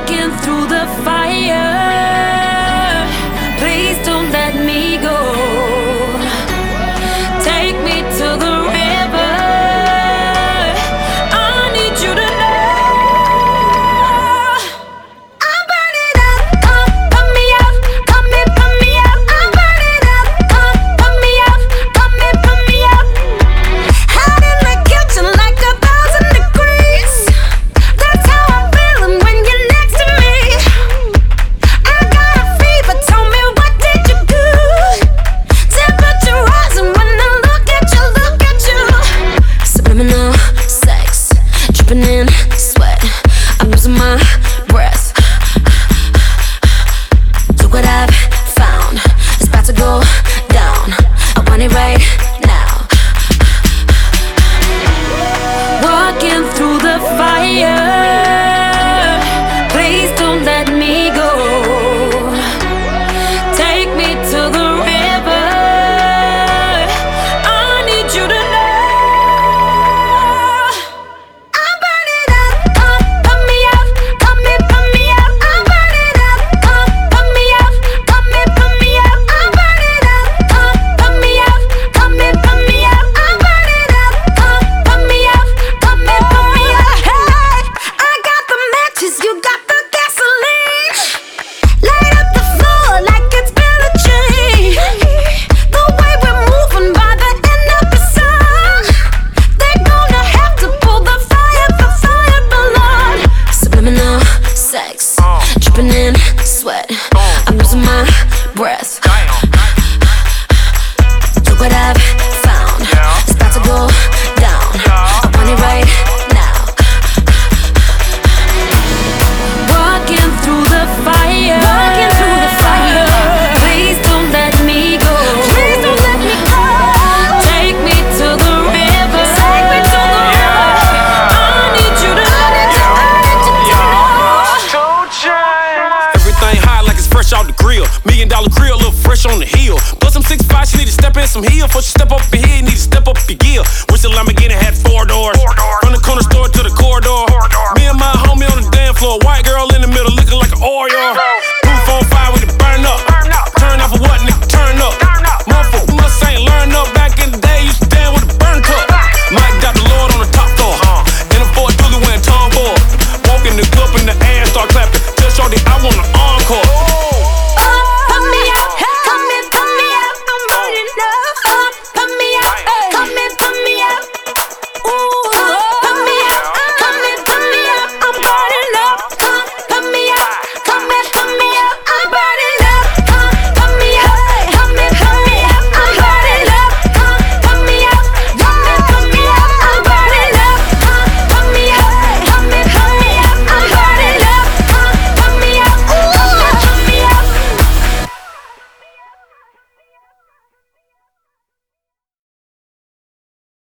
Walking through the fire. I'm losing my breath. from here. for she step up in here, need to step up your gear. Wish the Lamborghini had four doors. Four doors.